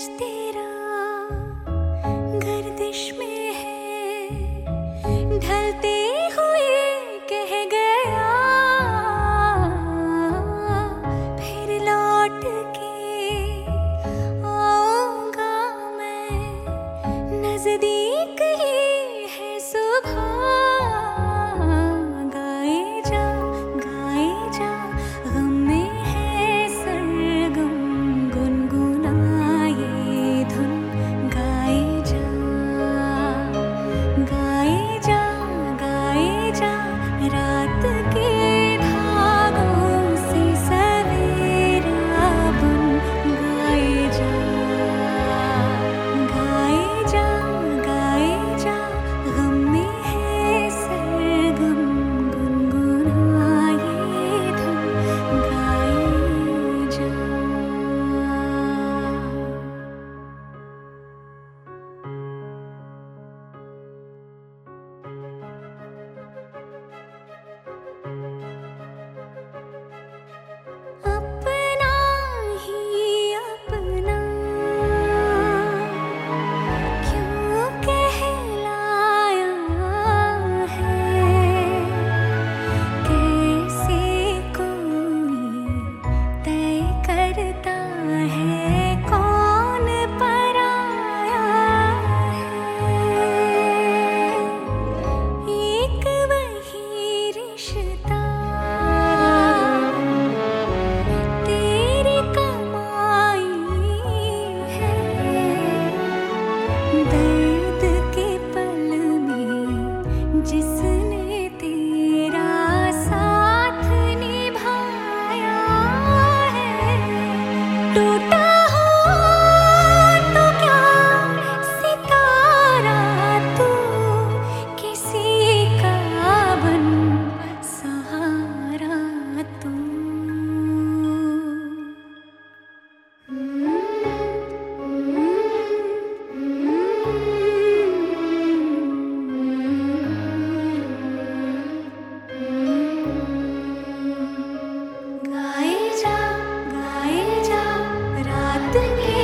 जी तेरा गर्दिश में है। ढलते हुए कह गया फिर लौट के मैं नज़दीक। the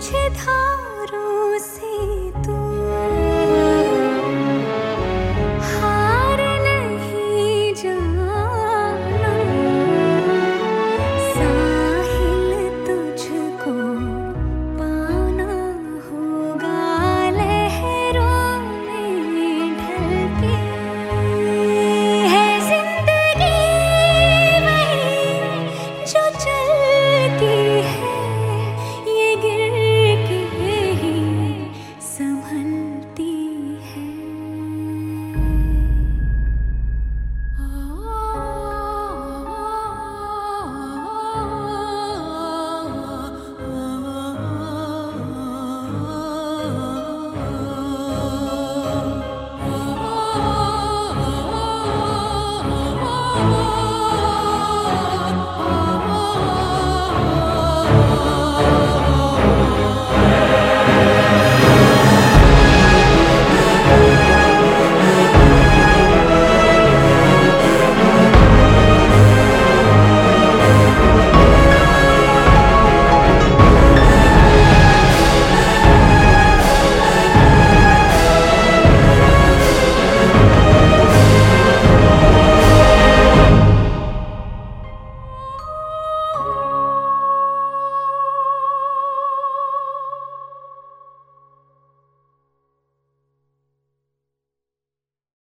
去逃。